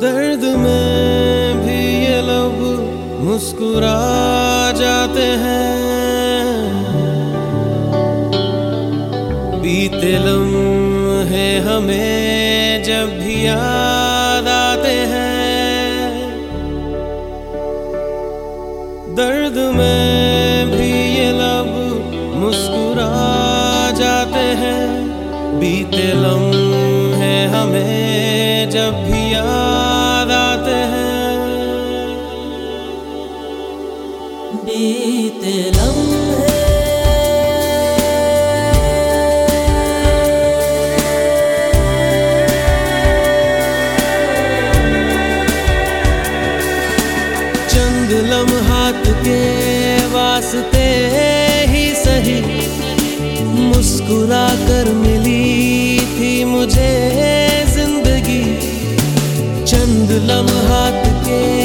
दर्द में भी ये लोग मुस्कुरा जाते हैं। बीते लम्हे हमें जब भी याद आते हैं। दर्द में भी ये लब मुस्कुरा जाते हैं। बीते लम्हे हमें जब भी याद बीते लम्हे। लम्हात के वास्ते ही सही मुस्कुरा कर मिली थी मुझे ज़िंदगी। चंद लम्हात के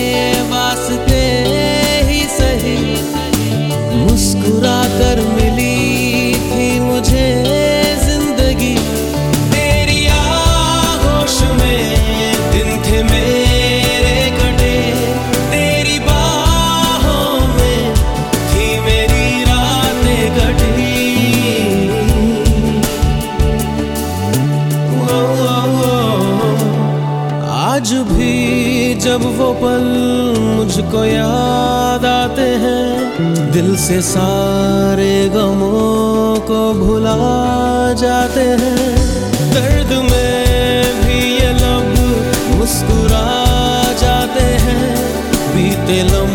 जब वो पल मुझको याद आते हैं, दिल से सारे गमों को भुला जाते हैं। दर्द में भी ये लब मुस्कुरा जाते हैं, बीते लम्हे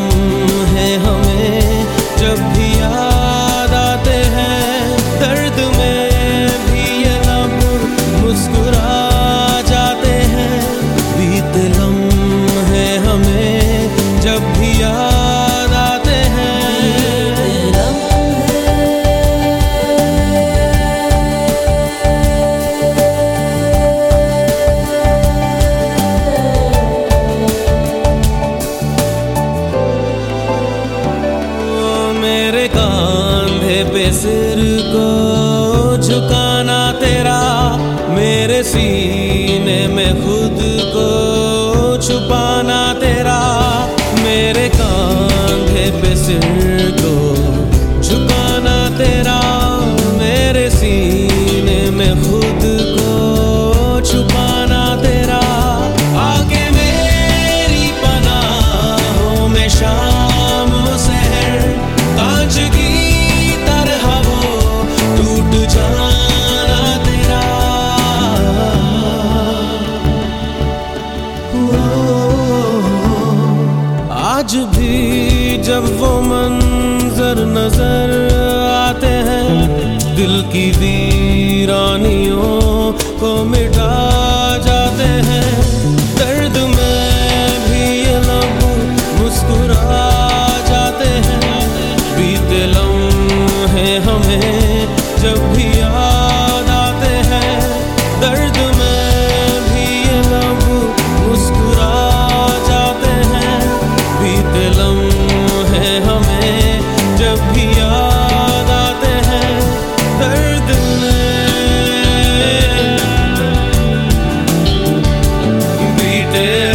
सिर को झुकाना तेरा मेरे सीने में खुद को। वो मंजर नज़र आते हैं दिल की वीरानियों को मिटा live.